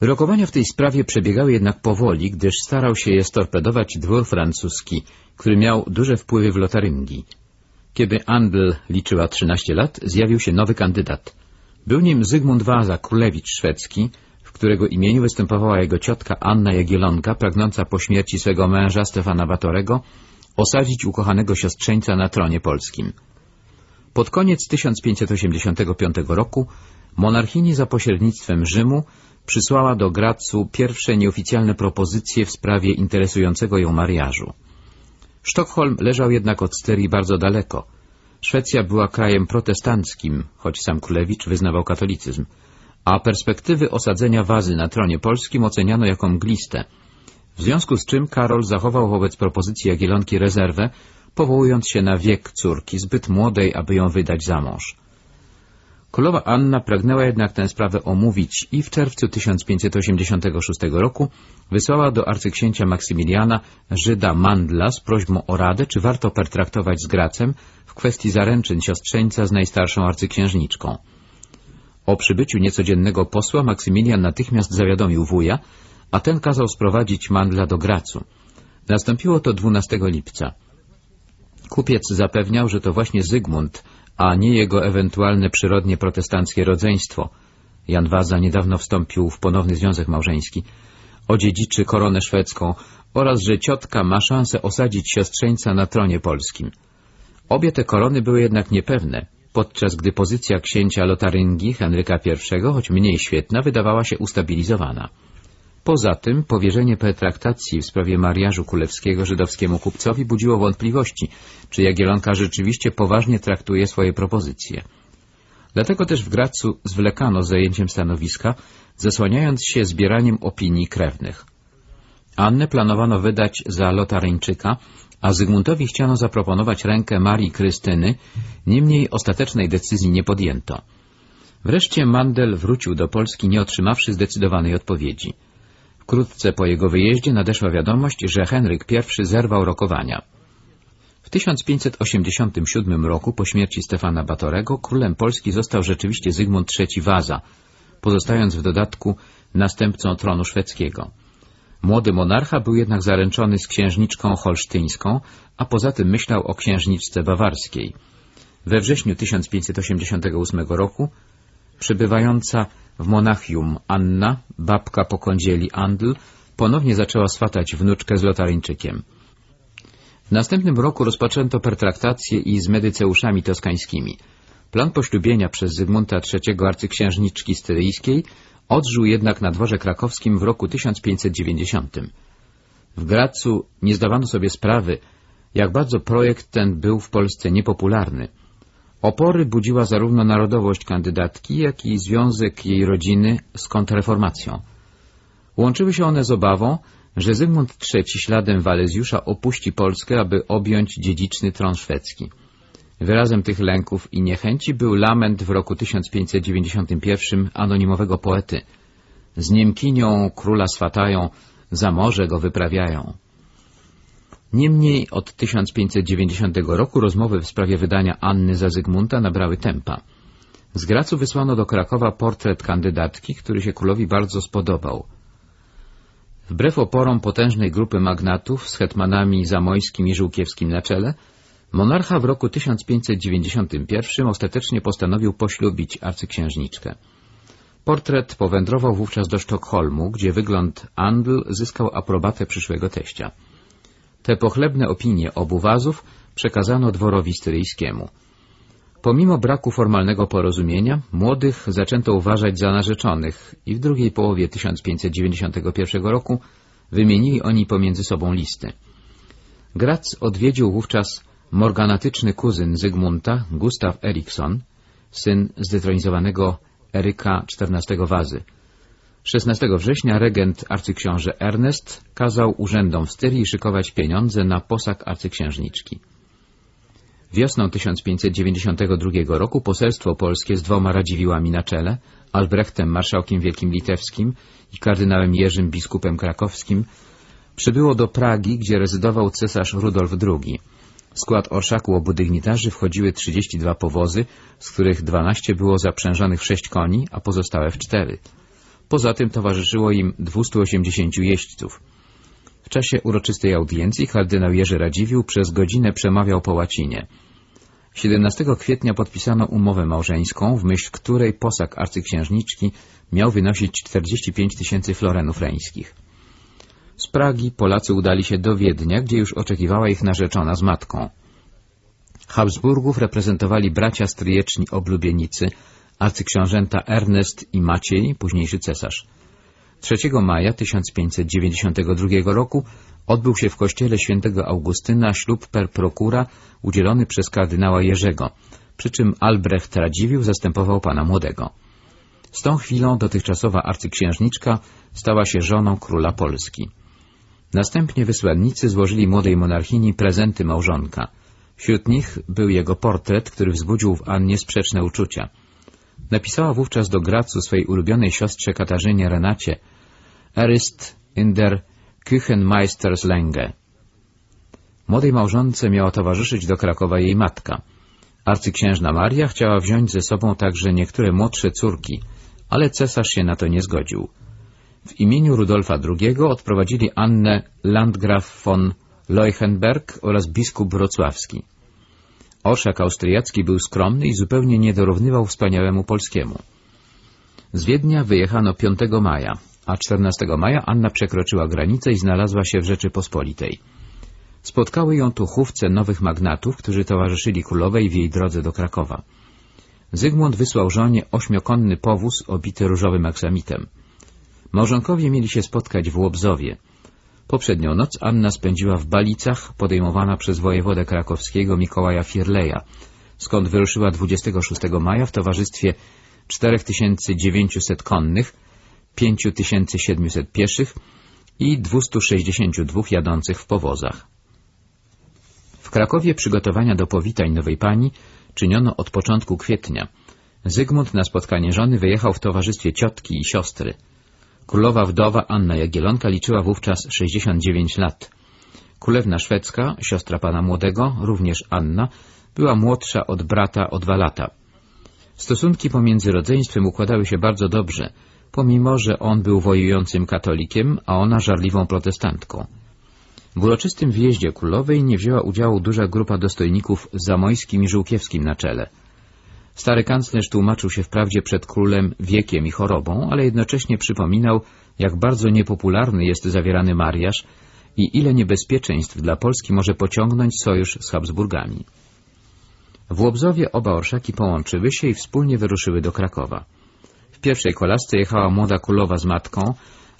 Rokowania w tej sprawie przebiegały jednak powoli, gdyż starał się je storpedować dwór francuski, który miał duże wpływy w Lotaryngii. Kiedy Andl liczyła 13 lat, zjawił się nowy kandydat. Był nim Zygmunt Waza, królewicz szwedzki, w którego imieniu występowała jego ciotka Anna Jagielonka, pragnąca po śmierci swego męża Stefana Batorego osadzić ukochanego siostrzeńca na tronie polskim. Pod koniec 1585 roku monarchini za pośrednictwem Rzymu przysłała do Gracu pierwsze nieoficjalne propozycje w sprawie interesującego ją mariażu. Sztokholm leżał jednak od Styrii bardzo daleko. Szwecja była krajem protestanckim, choć sam królewicz wyznawał katolicyzm, a perspektywy osadzenia wazy na tronie polskim oceniano jako mgliste. W związku z czym Karol zachował wobec propozycji Jagielonki rezerwę, powołując się na wiek córki, zbyt młodej, aby ją wydać za mąż. Królowa Anna pragnęła jednak tę sprawę omówić i w czerwcu 1586 roku wysłała do arcyksięcia Maksymiliana Żyda Mandla z prośbą o radę, czy warto pertraktować z Gracem w kwestii zaręczyn siostrzeńca z najstarszą arcyksiężniczką. O przybyciu niecodziennego posła Maksymilian natychmiast zawiadomił wuja, a ten kazał sprowadzić Mandla do Gracu. Nastąpiło to 12 lipca. Kupiec zapewniał, że to właśnie Zygmunt a nie jego ewentualne przyrodnie protestanckie rodzeństwo. Jan Waza niedawno wstąpił w ponowny związek małżeński, odziedziczy koronę szwedzką oraz że ciotka ma szansę osadzić siostrzeńca na tronie polskim. Obie te korony były jednak niepewne, podczas gdy pozycja księcia Lotaryngii Henryka I, choć mniej świetna, wydawała się ustabilizowana. Poza tym powierzenie pretraktacji w sprawie mariażu królewskiego żydowskiemu kupcowi budziło wątpliwości, czy Jagielonka rzeczywiście poważnie traktuje swoje propozycje. Dlatego też w Gracu zwlekano zajęciem stanowiska, zasłaniając się zbieraniem opinii krewnych. Annę planowano wydać za Lotaryńczyka, a Zygmuntowi chciano zaproponować rękę Marii Krystyny, niemniej ostatecznej decyzji nie podjęto. Wreszcie Mandel wrócił do Polski nie otrzymawszy zdecydowanej odpowiedzi. Wkrótce po jego wyjeździe nadeszła wiadomość, że Henryk I zerwał rokowania. W 1587 roku, po śmierci Stefana Batorego, królem Polski został rzeczywiście Zygmunt III Waza, pozostając w dodatku następcą tronu szwedzkiego. Młody monarcha był jednak zaręczony z księżniczką holsztyńską, a poza tym myślał o księżniczce bawarskiej. We wrześniu 1588 roku przebywająca w Monachium Anna, babka po kądzieli Andl, ponownie zaczęła swatać wnuczkę z Lotaryńczykiem. W następnym roku rozpoczęto pertraktacje i z medyceuszami toskańskimi. Plan poślubienia przez Zygmunta III arcyksiężniczki styryjskiej odżył jednak na dworze krakowskim w roku 1590. W Gracu nie zdawano sobie sprawy, jak bardzo projekt ten był w Polsce niepopularny. Opory budziła zarówno narodowość kandydatki, jak i związek jej rodziny z kontrreformacją. Łączyły się one z obawą, że Zygmunt III śladem Walezjusza opuści Polskę, aby objąć dziedziczny tron szwedzki. Wyrazem tych lęków i niechęci był lament w roku 1591 anonimowego poety. Z Niemkinią króla swatają, za morze go wyprawiają. Niemniej od 1590 roku rozmowy w sprawie wydania Anny za Zygmunta nabrały tempa. Z Gracu wysłano do Krakowa portret kandydatki, który się królowi bardzo spodobał. Wbrew oporom potężnej grupy magnatów z hetmanami Zamojskim i Żółkiewskim na czele, monarcha w roku 1591 ostatecznie postanowił poślubić arcyksiężniczkę. Portret powędrował wówczas do Sztokholmu, gdzie wygląd Andl zyskał aprobatę przyszłego teścia. Te pochlebne opinie obu wazów przekazano dworowi styryjskiemu. Pomimo braku formalnego porozumienia, młodych zaczęto uważać za narzeczonych i w drugiej połowie 1591 roku wymienili oni pomiędzy sobą listy. Grac odwiedził wówczas morganatyczny kuzyn Zygmunta, Gustav Eriksson, syn zdetronizowanego Eryka XIV Wazy. 16 września regent arcyksiąże Ernest kazał urzędom w Styrii szykować pieniądze na posag arcyksiężniczki. Wiosną 1592 roku poselstwo polskie z dwoma radziwiłami na czele, Albrechtem marszałkiem wielkim litewskim i kardynałem Jerzym biskupem krakowskim, przybyło do Pragi, gdzie rezydował cesarz Rudolf II. W skład orszaku obu dygnitarzy wchodziły 32 powozy, z których 12 było zaprzężonych w sześć koni, a pozostałe w cztery. Poza tym towarzyszyło im 280 jeźdźców. W czasie uroczystej audiencji kardynał Jerzy Radziwiłł przez godzinę przemawiał po łacinie. 17 kwietnia podpisano umowę małżeńską, w myśl której posag arcyksiężniczki miał wynosić 45 tysięcy florenów reńskich. Z Pragi Polacy udali się do Wiednia, gdzie już oczekiwała ich narzeczona z matką. Habsburgów reprezentowali bracia stryjeczni oblubienicy, arcyksiążęta Ernest i Maciej, późniejszy cesarz. 3 maja 1592 roku odbył się w kościele świętego Augustyna ślub per procura udzielony przez kardynała Jerzego, przy czym Albrecht Radziwiłł zastępował pana młodego. Z tą chwilą dotychczasowa arcyksiężniczka stała się żoną króla Polski. Następnie wysłannicy złożyli młodej monarchini prezenty małżonka. Wśród nich był jego portret, który wzbudził w Annie sprzeczne uczucia. Napisała wówczas do Gracu swojej ulubionej siostrze Katarzynie Renacie Erist in der Küchenmeisterslänge. Młodej małżonce miała towarzyszyć do Krakowa jej matka. Arcyksiężna Maria chciała wziąć ze sobą także niektóre młodsze córki, ale cesarz się na to nie zgodził. W imieniu Rudolfa II odprowadzili Annę Landgraf von Leuchenberg oraz biskup wrocławski. Orszak austriacki był skromny i zupełnie nie dorównywał wspaniałemu polskiemu. Z Wiednia wyjechano 5 maja, a 14 maja Anna przekroczyła granicę i znalazła się w Rzeczypospolitej. Spotkały ją tu chówce nowych magnatów, którzy towarzyszyli królowej w jej drodze do Krakowa. Zygmunt wysłał żonie ośmiokonny powóz obity różowym aksamitem. Małżonkowie mieli się spotkać w Łobzowie. Poprzednią noc Anna spędziła w Balicach, podejmowana przez wojewodę krakowskiego Mikołaja Fierleja, skąd wyruszyła 26 maja w towarzystwie 4900 konnych, 5700 pieszych i 262 jadących w powozach. W Krakowie przygotowania do powitań nowej pani czyniono od początku kwietnia. Zygmunt na spotkanie żony wyjechał w towarzystwie ciotki i siostry. Królowa wdowa Anna Jagielonka liczyła wówczas 69 lat. Królewna szwedzka, siostra pana młodego, również Anna, była młodsza od brata o dwa lata. Stosunki pomiędzy rodzeństwem układały się bardzo dobrze, pomimo że on był wojującym katolikiem, a ona żarliwą protestantką. W uroczystym wjeździe królowej nie wzięła udziału duża grupa dostojników z Zamojskim i Żółkiewskim na czele. Stary kanclerz tłumaczył się wprawdzie przed królem wiekiem i chorobą, ale jednocześnie przypominał, jak bardzo niepopularny jest zawierany mariaż i ile niebezpieczeństw dla Polski może pociągnąć sojusz z Habsburgami. W Łobzowie oba orszaki połączyły się i wspólnie wyruszyły do Krakowa. W pierwszej kolasce jechała młoda królowa z matką,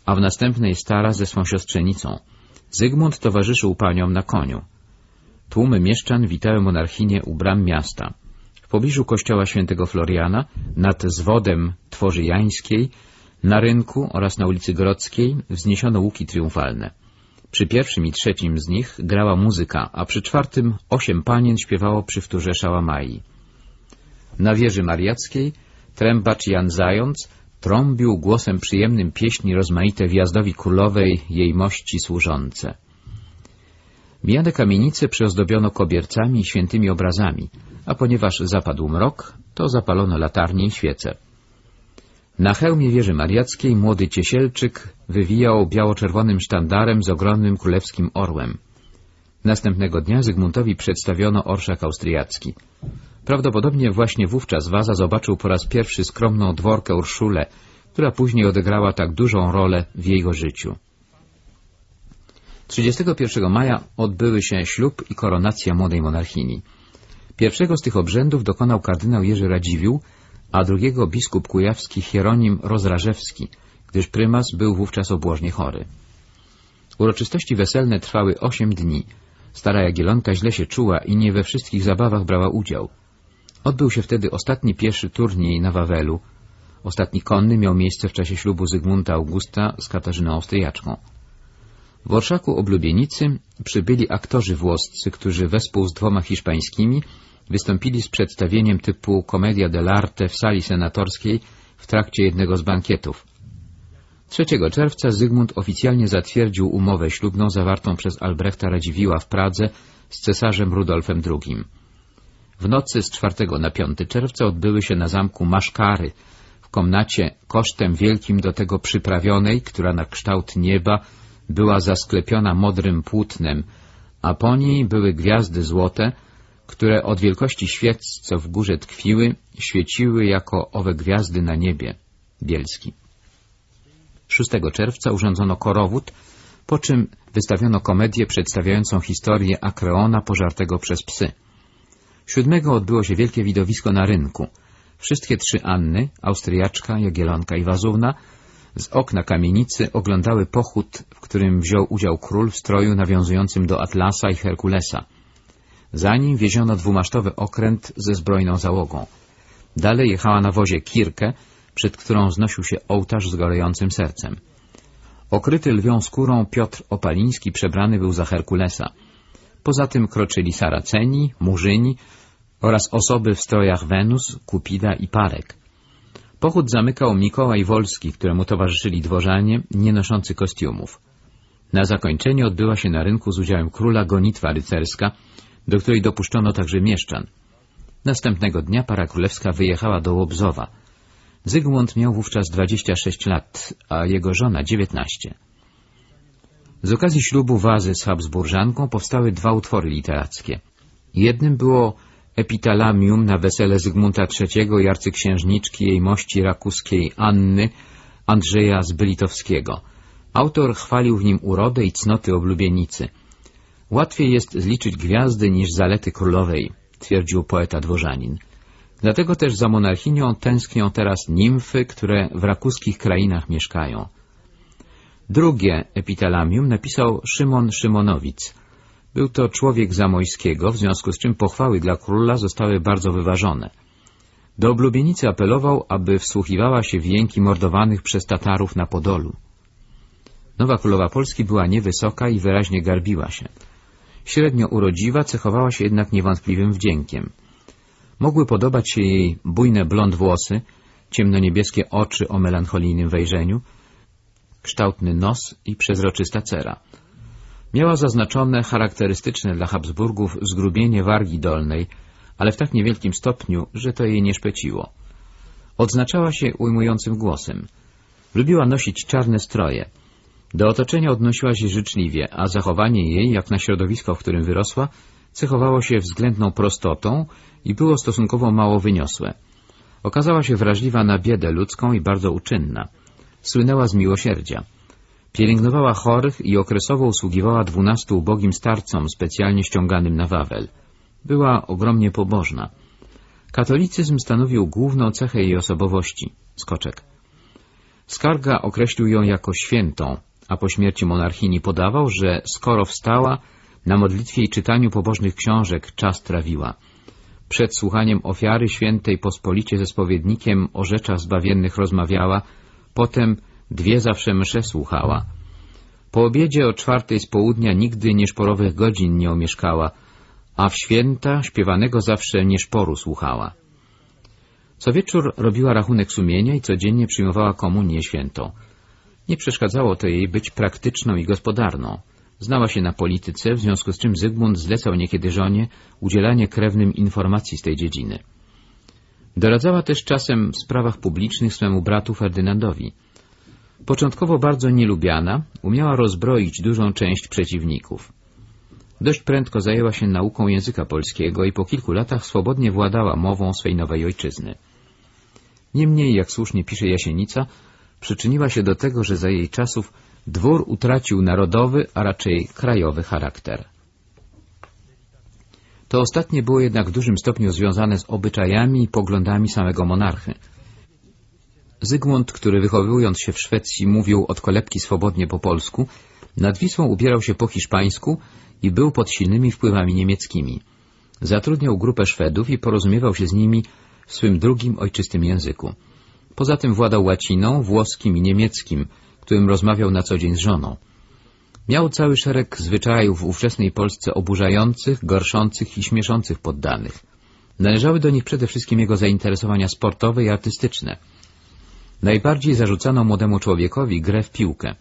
a w następnej stara ze swą siostrzenicą. Zygmunt towarzyszył paniom na koniu. Tłumy mieszczan witały monarchinię u bram miasta. W pobliżu kościoła świętego Floriana, nad zwodem Tworzy Jańskiej, na rynku oraz na ulicy Grodzkiej wzniesiono łuki triumfalne. Przy pierwszym i trzecim z nich grała muzyka, a przy czwartym osiem panien śpiewało przy wtórze szałamai. Na wieży mariackiej trębacz Jan Zając trąbił głosem przyjemnym pieśni rozmaite wjazdowi królowej jej mości służące. Mijane kamienice przyozdobiono kobiercami i świętymi obrazami, a ponieważ zapadł mrok, to zapalono latarnie i świece. Na hełmie wieży mariackiej młody ciesielczyk wywijał biało-czerwonym sztandarem z ogromnym królewskim orłem. Następnego dnia Zygmuntowi przedstawiono orszak austriacki. Prawdopodobnie właśnie wówczas Waza zobaczył po raz pierwszy skromną dworkę Urszulę, która później odegrała tak dużą rolę w jego życiu. 31 maja odbyły się ślub i koronacja młodej monarchini. Pierwszego z tych obrzędów dokonał kardynał Jerzy Radziwiłł, a drugiego biskup kujawski Hieronim Rozrażewski, gdyż prymas był wówczas obłożnie chory. Uroczystości weselne trwały osiem dni. Stara Jagielonka źle się czuła i nie we wszystkich zabawach brała udział. Odbył się wtedy ostatni pieszy turniej na Wawelu. Ostatni konny miał miejsce w czasie ślubu Zygmunta Augusta z Katarzyną Austriaczką. W orszaku oblubienicy przybyli aktorzy włoscy, którzy wespół z dwoma hiszpańskimi wystąpili z przedstawieniem typu Komedia dell'arte w sali senatorskiej w trakcie jednego z bankietów. 3 czerwca Zygmunt oficjalnie zatwierdził umowę ślubną zawartą przez Albrechta Radziwiła w Pradze z cesarzem Rudolfem II. W nocy z 4 na 5 czerwca odbyły się na zamku maszkary, w komnacie kosztem wielkim do tego przyprawionej, która na kształt nieba była zasklepiona modrym płótnem, a po niej były gwiazdy złote, które od wielkości świec, co w górze tkwiły, świeciły jako owe gwiazdy na niebie. Bielski. 6 czerwca urządzono korowód, po czym wystawiono komedię przedstawiającą historię Akreona pożartego przez psy. Siódmego odbyło się wielkie widowisko na rynku. Wszystkie trzy Anny, Austriaczka, Jagielonka i Wazówna, z okna kamienicy oglądały pochód, w którym wziął udział król w stroju nawiązującym do Atlasa i Herkulesa. Za nim wieziono dwumasztowy okręt ze zbrojną załogą. Dalej jechała na wozie Kirkę, przed którą znosił się ołtarz z gorejącym sercem. Okryty lwią skórą Piotr Opaliński przebrany był za Herkulesa. Poza tym kroczyli Saraceni, Murzyni oraz osoby w strojach Wenus, Kupida i Parek. Pochód zamykał Mikołaj Wolski, któremu towarzyszyli dworzanie, nie noszący kostiumów. Na zakończenie odbyła się na rynku z udziałem króla gonitwa rycerska, do której dopuszczono także mieszczan. Następnego dnia para królewska wyjechała do Łobzowa. Zygmunt miał wówczas 26 lat, a jego żona 19. Z okazji ślubu Wazy z Habsburżanką powstały dwa utwory literackie. Jednym było epitalamium na wesele Zygmunta III i arcyksiężniczki jej mości rakuskiej Anny Andrzeja Zbylitowskiego. Autor chwalił w nim urodę i cnoty oblubienicy. Łatwiej jest zliczyć gwiazdy niż zalety królowej, twierdził poeta dworzanin. Dlatego też za monarchinią tęsknią teraz nimfy, które w rakuskich krainach mieszkają. Drugie epitalamium napisał Szymon Szymonowic. Był to człowiek zamojskiego, w związku z czym pochwały dla króla zostały bardzo wyważone. Do oblubienicy apelował, aby wsłuchiwała się w jęki mordowanych przez Tatarów na Podolu. Nowa królowa Polski była niewysoka i wyraźnie garbiła się. Średnio urodziwa, cechowała się jednak niewątpliwym wdziękiem. Mogły podobać się jej bujne blond włosy, ciemnoniebieskie oczy o melancholijnym wejrzeniu, kształtny nos i przezroczysta cera. Miała zaznaczone charakterystyczne dla Habsburgów zgrubienie wargi dolnej, ale w tak niewielkim stopniu, że to jej nie szpeciło. Odznaczała się ujmującym głosem. Lubiła nosić czarne stroje. Do otoczenia odnosiła się życzliwie, a zachowanie jej, jak na środowisko, w którym wyrosła, cechowało się względną prostotą i było stosunkowo mało wyniosłe. Okazała się wrażliwa na biedę ludzką i bardzo uczynna. Słynęła z miłosierdzia. Pielęgnowała chorych i okresowo usługiwała dwunastu ubogim starcom specjalnie ściąganym na Wawel. Była ogromnie pobożna. Katolicyzm stanowił główną cechę jej osobowości. Skoczek. Skarga określił ją jako świętą, a po śmierci monarchini podawał, że skoro wstała, na modlitwie i czytaniu pobożnych książek czas trawiła. Przed słuchaniem ofiary świętej pospolicie ze spowiednikiem o rzeczach zbawiennych rozmawiała, potem dwie zawsze msze słuchała. Po obiedzie o czwartej z południa nigdy nieszporowych godzin nie omieszkała, a w święta śpiewanego zawsze nieszporu słuchała. Co wieczór robiła rachunek sumienia i codziennie przyjmowała komunię świętą. Nie przeszkadzało to jej być praktyczną i gospodarną. Znała się na polityce, w związku z czym Zygmunt zlecał niekiedy żonie udzielanie krewnym informacji z tej dziedziny. Doradzała też czasem w sprawach publicznych swemu bratu Ferdynandowi. Początkowo bardzo nielubiana, umiała rozbroić dużą część przeciwników. Dość prędko zajęła się nauką języka polskiego i po kilku latach swobodnie władała mową swej nowej ojczyzny. Niemniej, jak słusznie pisze Jasienica, przyczyniła się do tego, że za jej czasów dwór utracił narodowy, a raczej krajowy charakter. To ostatnie było jednak w dużym stopniu związane z obyczajami i poglądami samego monarchy. Zygmunt, który wychowując się w Szwecji mówił od kolebki swobodnie po polsku, nad Wisłą ubierał się po hiszpańsku i był pod silnymi wpływami niemieckimi. Zatrudniał grupę Szwedów i porozumiewał się z nimi w swym drugim ojczystym języku. Poza tym władał łaciną, włoskim i niemieckim, którym rozmawiał na co dzień z żoną. Miał cały szereg zwyczajów w ówczesnej Polsce oburzających, gorszących i śmieszących poddanych. Należały do nich przede wszystkim jego zainteresowania sportowe i artystyczne. Najbardziej zarzucano młodemu człowiekowi grę w piłkę.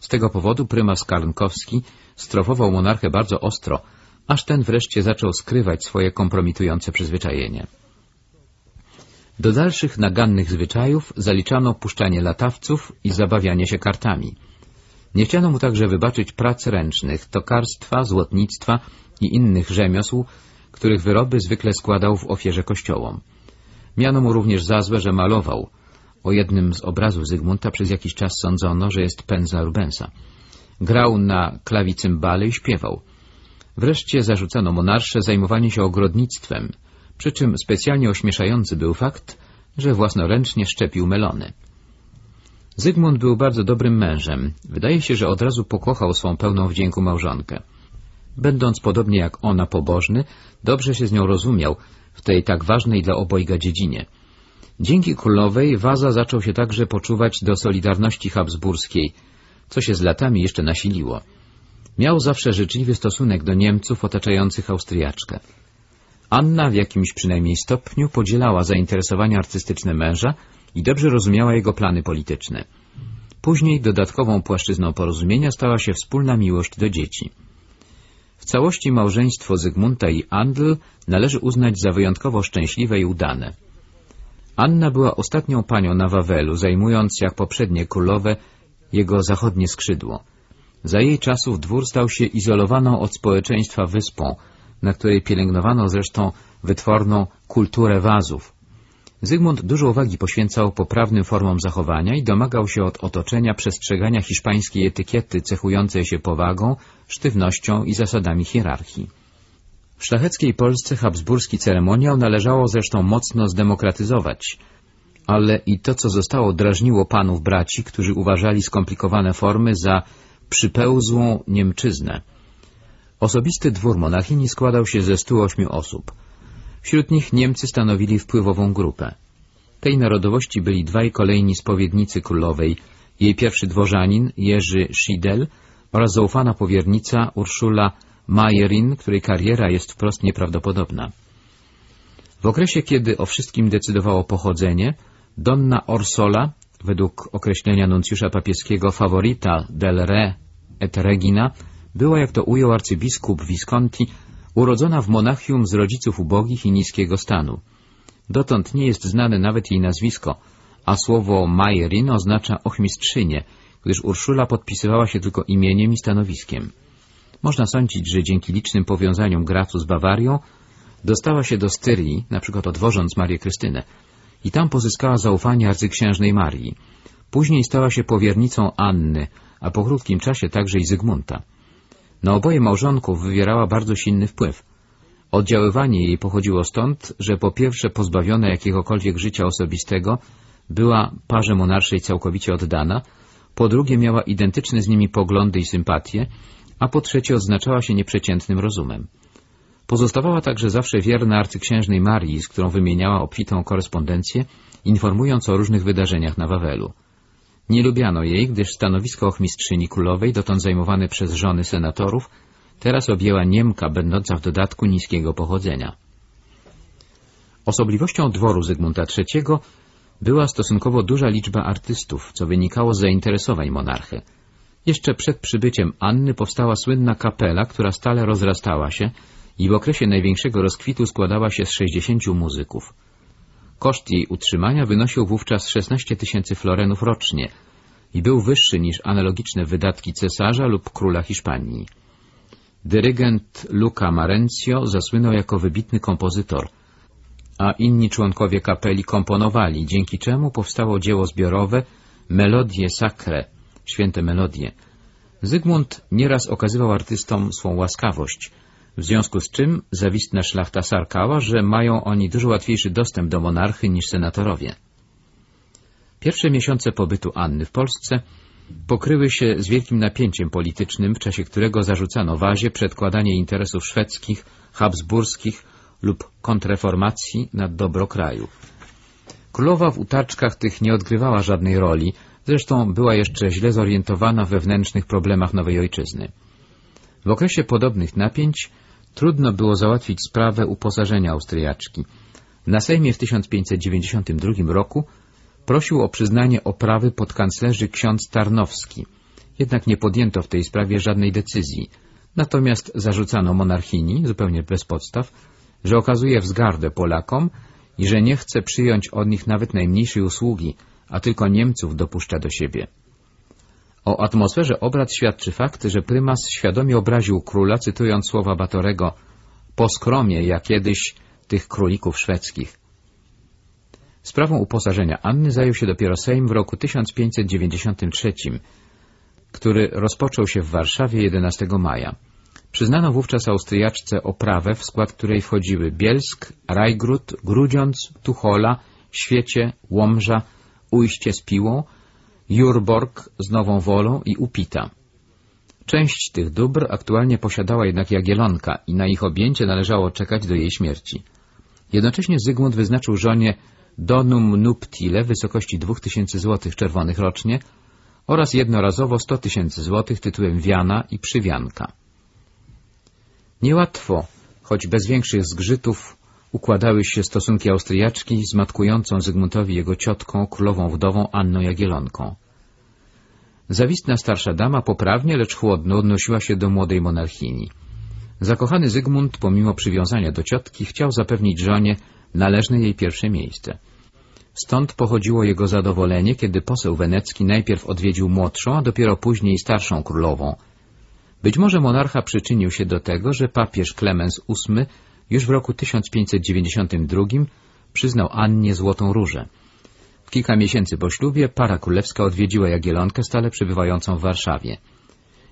Z tego powodu prymas Karnkowski strofował monarchę bardzo ostro, aż ten wreszcie zaczął skrywać swoje kompromitujące przyzwyczajenie. Do dalszych nagannych zwyczajów zaliczano puszczanie latawców i zabawianie się kartami. Nie chciano mu także wybaczyć prac ręcznych, tokarstwa, złotnictwa i innych rzemiosł, których wyroby zwykle składał w ofierze kościołom. Miano mu również za złe, że malował. O jednym z obrazów Zygmunta przez jakiś czas sądzono, że jest pędza Rubensa. Grał na klawicymbale i śpiewał. Wreszcie zarzucano monarsze zajmowanie się ogrodnictwem, przy czym specjalnie ośmieszający był fakt, że własnoręcznie szczepił melony. Zygmunt był bardzo dobrym mężem. Wydaje się, że od razu pokochał swą pełną wdzięku małżonkę. Będąc podobnie jak ona pobożny, dobrze się z nią rozumiał w tej tak ważnej dla obojga dziedzinie. Dzięki królowej Waza zaczął się także poczuwać do Solidarności Habsburskiej, co się z latami jeszcze nasiliło. Miał zawsze życzliwy stosunek do Niemców otaczających Austriaczkę. Anna w jakimś przynajmniej stopniu podzielała zainteresowania artystyczne męża i dobrze rozumiała jego plany polityczne. Później dodatkową płaszczyzną porozumienia stała się wspólna miłość do dzieci. W całości małżeństwo Zygmunta i Andl należy uznać za wyjątkowo szczęśliwe i udane. Anna była ostatnią panią na Wawelu, zajmując, jak poprzednie królowe, jego zachodnie skrzydło. Za jej czasów dwór stał się izolowaną od społeczeństwa wyspą, na której pielęgnowano zresztą wytworną kulturę wazów. Zygmunt dużo uwagi poświęcał poprawnym formom zachowania i domagał się od otoczenia przestrzegania hiszpańskiej etykiety cechującej się powagą, sztywnością i zasadami hierarchii. W szlacheckiej Polsce habsburski ceremoniał należało zresztą mocno zdemokratyzować, ale i to, co zostało, drażniło panów braci, którzy uważali skomplikowane formy za przypełzłą Niemczyznę. Osobisty dwór monachini składał się ze 108 osób. Wśród nich Niemcy stanowili wpływową grupę. Tej narodowości byli dwaj kolejni spowiednicy królowej, jej pierwszy dworzanin Jerzy Schiedel oraz zaufana powiernica Urszula Majerin, której kariera jest wprost nieprawdopodobna. W okresie, kiedy o wszystkim decydowało pochodzenie, Donna Orsola, według określenia nuncjusza papieskiego favorita del re et regina, była, jak to ujął arcybiskup Visconti, urodzona w Monachium z rodziców ubogich i niskiego stanu. Dotąd nie jest znane nawet jej nazwisko, a słowo Majerin oznacza ochmistrzynię, gdyż Urszula podpisywała się tylko imieniem i stanowiskiem. Można sądzić, że dzięki licznym powiązaniom Gracu z Bawarią dostała się do Styrii, na przykład odwożąc Marię Krystynę, i tam pozyskała zaufanie arcyksiężnej Marii. Później stała się powiernicą Anny, a po krótkim czasie także i Zygmunta. Na oboje małżonków wywierała bardzo silny wpływ. Oddziaływanie jej pochodziło stąd, że po pierwsze pozbawiona jakiegokolwiek życia osobistego, była parze monarszej całkowicie oddana, po drugie miała identyczne z nimi poglądy i sympatie, a po trzecie odznaczała się nieprzeciętnym rozumem. Pozostawała także zawsze wierna arcyksiężnej Marii, z którą wymieniała obfitą korespondencję, informując o różnych wydarzeniach na Wawelu. Nie lubiano jej, gdyż stanowisko ochmistrzyni królowej, dotąd zajmowane przez żony senatorów, teraz objęła Niemka, będąca w dodatku niskiego pochodzenia. Osobliwością dworu Zygmunta III była stosunkowo duża liczba artystów, co wynikało z zainteresowań monarchy. Jeszcze przed przybyciem Anny powstała słynna kapela, która stale rozrastała się i w okresie największego rozkwitu składała się z 60 muzyków. Koszt jej utrzymania wynosił wówczas 16 tysięcy florenów rocznie i był wyższy niż analogiczne wydatki cesarza lub króla Hiszpanii. Dyrygent Luca Marencio zasłynął jako wybitny kompozytor, a inni członkowie kapeli komponowali, dzięki czemu powstało dzieło zbiorowe Melodie Sacre, święte melodie. Zygmunt nieraz okazywał artystom swą łaskawość, w związku z czym zawistna szlachta sarkała, że mają oni dużo łatwiejszy dostęp do monarchy niż senatorowie. Pierwsze miesiące pobytu Anny w Polsce pokryły się z wielkim napięciem politycznym, w czasie którego zarzucano Wazie przedkładanie interesów szwedzkich, habsburskich lub kontreformacji nad dobro kraju. Królowa w utarczkach tych nie odgrywała żadnej roli, zresztą była jeszcze źle zorientowana w wewnętrznych problemach nowej ojczyzny. W okresie podobnych napięć trudno było załatwić sprawę uposażenia Austriaczki. Na Sejmie w 1592 roku prosił o przyznanie oprawy podkanclerzy ksiądz Tarnowski. Jednak nie podjęto w tej sprawie żadnej decyzji. Natomiast zarzucano monarchini, zupełnie bez podstaw, że okazuje wzgardę Polakom i że nie chce przyjąć od nich nawet najmniejszej usługi, a tylko Niemców dopuszcza do siebie. O atmosferze obrad świadczy fakt, że prymas świadomie obraził króla, cytując słowa Batorego, po skromie, jak kiedyś tych królików szwedzkich. Sprawą uposażenia Anny zajął się dopiero Sejm w roku 1593, który rozpoczął się w Warszawie 11 maja. Przyznano wówczas Austriaczce oprawę, w skład której wchodziły Bielsk, Rajgród, Grudziądz, Tuchola, Świecie, Łomża, Ujście z Piłą, Jurborg z Nową Wolą i Upita. Część tych dóbr aktualnie posiadała jednak Jagielonka i na ich objęcie należało czekać do jej śmierci. Jednocześnie Zygmunt wyznaczył żonie donum nuptile w wysokości 2000 zł czerwonych rocznie oraz jednorazowo 100 tysięcy złotych tytułem wiana i przywianka. Niełatwo, choć bez większych zgrzytów, układały się stosunki Austriaczki z matkującą Zygmuntowi jego ciotką, królową wdową Anną Jagielonką. Zawistna starsza dama poprawnie, lecz chłodno odnosiła się do młodej monarchini. Zakochany Zygmunt, pomimo przywiązania do ciotki, chciał zapewnić żonie należne jej pierwsze miejsce. Stąd pochodziło jego zadowolenie, kiedy poseł wenecki najpierw odwiedził młodszą, a dopiero później starszą królową. Być może monarcha przyczynił się do tego, że papież Klemens VIII już w roku 1592 przyznał Annie Złotą Różę. Kilka miesięcy po ślubie para królewska odwiedziła Jagielonkę stale przebywającą w Warszawie.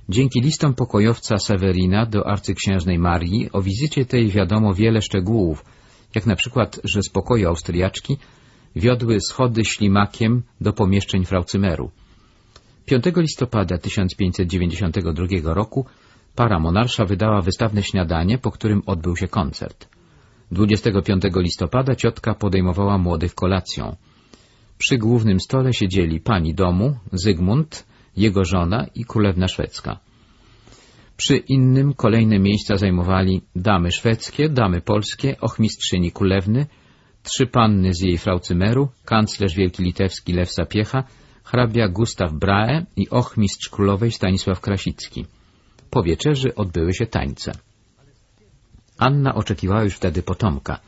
Dzięki listom pokojowca Sewerina do arcyksiężnej Marii o wizycie tej wiadomo wiele szczegółów, jak na przykład, że z pokoju Austriaczki wiodły schody ślimakiem do pomieszczeń fraucymeru. 5 listopada 1592 roku para monarsza wydała wystawne śniadanie, po którym odbył się koncert. 25 listopada ciotka podejmowała młodych kolacją. Przy głównym stole siedzieli pani domu, Zygmunt, jego żona i królewna szwedzka. Przy innym kolejne miejsca zajmowali damy szwedzkie, damy polskie, ochmistrzyni królewny, trzy panny z jej fraucymeru, kanclerz wielki litewski Lew Sapiecha, hrabia Gustaw Brahe i ochmistrz królowej Stanisław Krasicki. Po wieczerzy odbyły się tańce. Anna oczekiwała już wtedy potomka.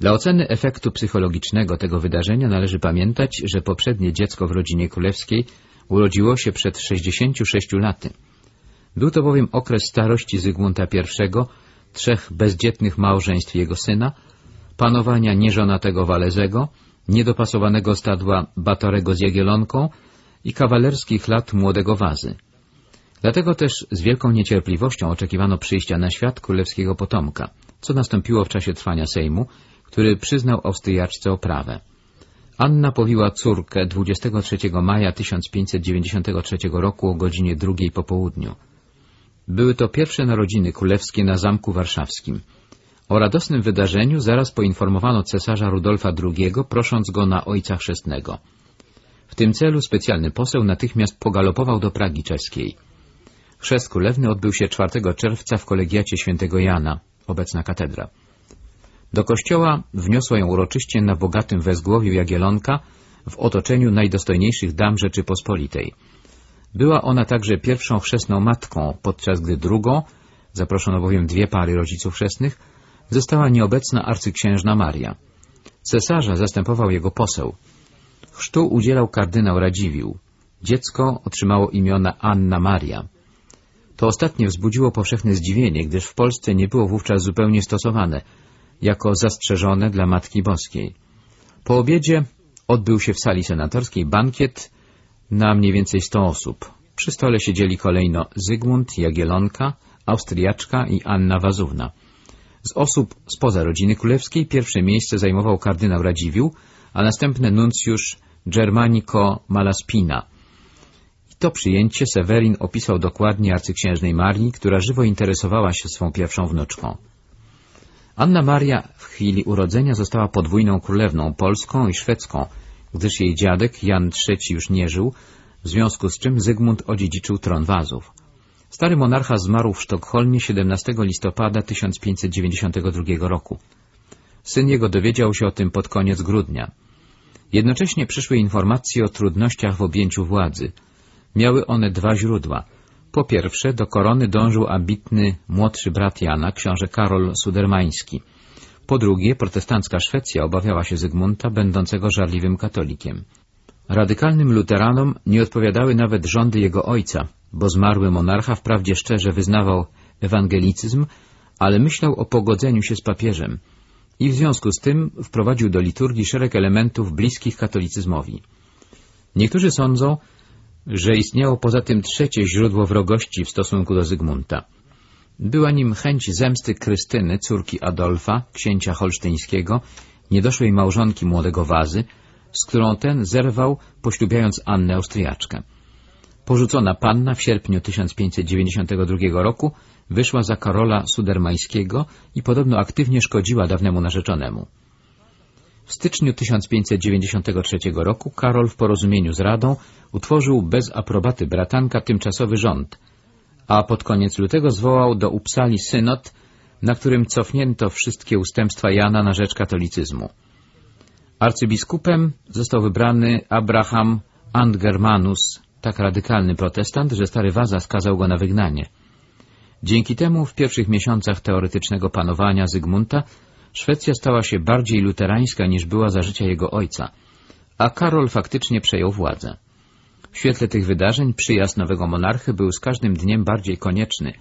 Dla oceny efektu psychologicznego tego wydarzenia należy pamiętać, że poprzednie dziecko w rodzinie królewskiej urodziło się przed 66 laty. Był to bowiem okres starości Zygmunta I, trzech bezdzietnych małżeństw jego syna, panowania nieżonatego Walezego, niedopasowanego stadła Batorego z Jagielonką i kawalerskich lat młodego Wazy. Dlatego też z wielką niecierpliwością oczekiwano przyjścia na świat królewskiego potomka, co nastąpiło w czasie trwania Sejmu, który przyznał Austriaczce oprawę. Anna powiła córkę 23 maja 1593 roku o godzinie drugiej po południu. Były to pierwsze narodziny królewskie na Zamku Warszawskim. O radosnym wydarzeniu zaraz poinformowano cesarza Rudolfa II, prosząc go na ojca chrzestnego. W tym celu specjalny poseł natychmiast pogalopował do Pragi czeskiej. Chrzest królewny odbył się 4 czerwca w kolegiacie świętego Jana, obecna katedra. Do kościoła wniosła ją uroczyście na bogatym wezgłowiu Jagielonka w otoczeniu najdostojniejszych dam Rzeczypospolitej. Była ona także pierwszą chrzestną matką, podczas gdy drugą, zaproszono bowiem dwie pary rodziców chrzestnych, została nieobecna arcyksiężna Maria. Cesarza zastępował jego poseł. Chrztu udzielał kardynał Radziwiłł. Dziecko otrzymało imiona Anna Maria. To ostatnie wzbudziło powszechne zdziwienie, gdyż w Polsce nie było wówczas zupełnie stosowane, jako zastrzeżone dla Matki Boskiej. Po obiedzie odbył się w sali senatorskiej bankiet na mniej więcej sto osób. Przy stole siedzieli kolejno Zygmunt, Jagielonka, Austriaczka i Anna Wazówna. Z osób spoza rodziny królewskiej pierwsze miejsce zajmował kardynał Radziwiłł, a następne nuncjusz Germanico Malaspina. To przyjęcie Sewerin opisał dokładnie arcyksiężnej Marii, która żywo interesowała się swą pierwszą wnuczką. Anna Maria w chwili urodzenia została podwójną królewną polską i szwedzką, gdyż jej dziadek Jan III już nie żył, w związku z czym Zygmunt odziedziczył tron Wazów. Stary monarcha zmarł w Sztokholmie 17 listopada 1592 roku. Syn jego dowiedział się o tym pod koniec grudnia. Jednocześnie przyszły informacje o trudnościach w objęciu władzy. Miały one dwa źródła. Po pierwsze, do korony dążył ambitny młodszy brat Jana, książę Karol Sudermański. Po drugie, protestancka Szwecja obawiała się Zygmunta, będącego żarliwym katolikiem. Radykalnym luteranom nie odpowiadały nawet rządy jego ojca, bo zmarły monarcha wprawdzie szczerze wyznawał ewangelicyzm, ale myślał o pogodzeniu się z papieżem i w związku z tym wprowadził do liturgii szereg elementów bliskich katolicyzmowi. Niektórzy sądzą, że istniało poza tym trzecie źródło wrogości w stosunku do Zygmunta. Była nim chęć zemsty Krystyny, córki Adolfa, księcia holsztyńskiego, niedoszłej małżonki młodego Wazy, z którą ten zerwał, poślubiając Annę Austriaczkę. Porzucona panna w sierpniu 1592 roku wyszła za Karola Sudermańskiego i podobno aktywnie szkodziła dawnemu narzeczonemu. W styczniu 1593 roku Karol w porozumieniu z Radą utworzył bez aprobaty bratanka tymczasowy rząd, a pod koniec lutego zwołał do Upsali synod, na którym cofnięto wszystkie ustępstwa Jana na rzecz katolicyzmu. Arcybiskupem został wybrany Abraham Andgermanus, tak radykalny protestant, że stary Waza skazał go na wygnanie. Dzięki temu w pierwszych miesiącach teoretycznego panowania Zygmunta Szwecja stała się bardziej luterańska niż była za życia jego ojca, a Karol faktycznie przejął władzę. W świetle tych wydarzeń przyjazd nowego monarchy był z każdym dniem bardziej konieczny,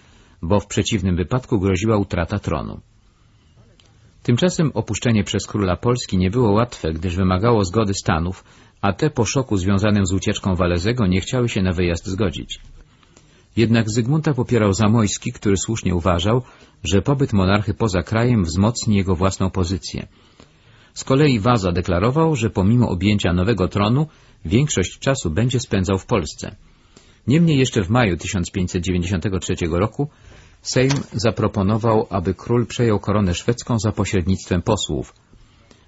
bo w przeciwnym wypadku groziła utrata tronu. Tymczasem opuszczenie przez króla Polski nie było łatwe, gdyż wymagało zgody Stanów, a te po szoku związanym z ucieczką Walezego nie chciały się na wyjazd zgodzić. Jednak Zygmunta popierał Zamojski, który słusznie uważał, że pobyt monarchy poza krajem wzmocni jego własną pozycję. Z kolei Waza deklarował, że pomimo objęcia nowego tronu większość czasu będzie spędzał w Polsce. Niemniej jeszcze w maju 1593 roku Sejm zaproponował, aby król przejął koronę szwedzką za pośrednictwem posłów.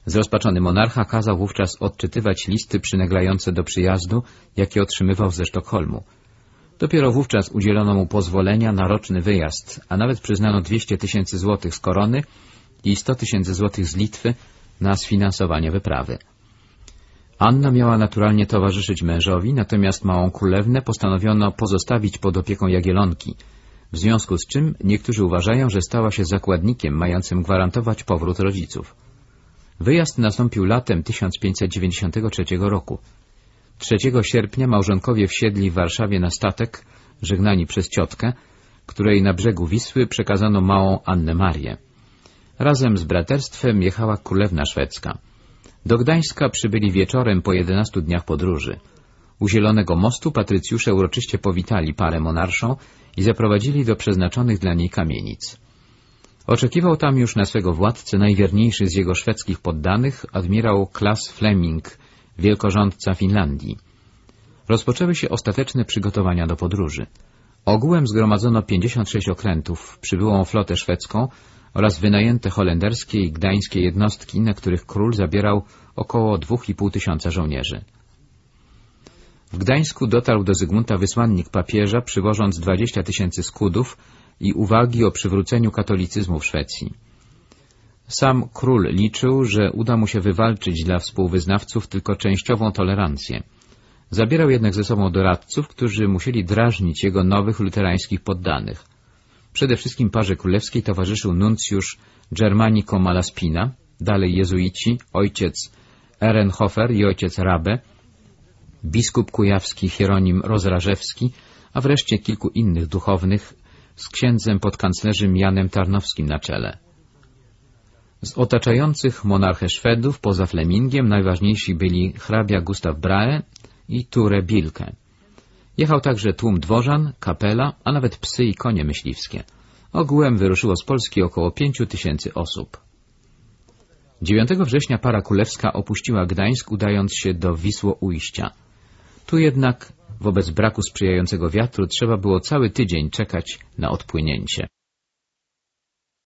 Zrozpaczony monarcha kazał wówczas odczytywać listy przyneglające do przyjazdu, jakie otrzymywał ze Sztokholmu. Dopiero wówczas udzielono mu pozwolenia na roczny wyjazd, a nawet przyznano 200 tysięcy złotych z korony i 100 tysięcy złotych z Litwy na sfinansowanie wyprawy. Anna miała naturalnie towarzyszyć mężowi, natomiast małą królewnę postanowiono pozostawić pod opieką Jagielonki, w związku z czym niektórzy uważają, że stała się zakładnikiem mającym gwarantować powrót rodziców. Wyjazd nastąpił latem 1593 roku. 3 sierpnia małżonkowie wsiedli w Warszawie na statek, żegnani przez ciotkę, której na brzegu Wisły przekazano małą Annę Marię. Razem z braterstwem jechała królewna szwedzka. Do Gdańska przybyli wieczorem po 11 dniach podróży. U Zielonego Mostu patrycjusze uroczyście powitali parę monarszą i zaprowadzili do przeznaczonych dla niej kamienic. Oczekiwał tam już na swego władcę najwierniejszy z jego szwedzkich poddanych, admirał Klas Fleming, wielkorządca Finlandii. Rozpoczęły się ostateczne przygotowania do podróży. Ogółem zgromadzono 56 okrętów, przybyłą flotę szwedzką oraz wynajęte holenderskie i gdańskie jednostki, na których król zabierał około 2,5 tysiąca żołnierzy. W Gdańsku dotarł do Zygmunta wysłannik papieża, przywożąc 20 tysięcy skudów i uwagi o przywróceniu katolicyzmu w Szwecji. Sam król liczył, że uda mu się wywalczyć dla współwyznawców tylko częściową tolerancję. Zabierał jednak ze sobą doradców, którzy musieli drażnić jego nowych luterańskich poddanych. Przede wszystkim parze królewskiej towarzyszył nuncjusz Germanico Malaspina, dalej jezuici, ojciec Ehrenhofer i ojciec Rabe, biskup kujawski Hieronim Rozrażewski, a wreszcie kilku innych duchownych z księdzem podkanclerzem Janem Tarnowskim na czele. Z otaczających monarchę Szwedów poza Flemingiem najważniejsi byli hrabia Gustav Brahe i Ture Bilke. Jechał także tłum dworzan, kapela, a nawet psy i konie myśliwskie. Ogółem wyruszyło z Polski około pięciu tysięcy osób. 9 września para królewska opuściła Gdańsk, udając się do Wisło-Ujścia. Tu jednak, wobec braku sprzyjającego wiatru, trzeba było cały tydzień czekać na odpłynięcie.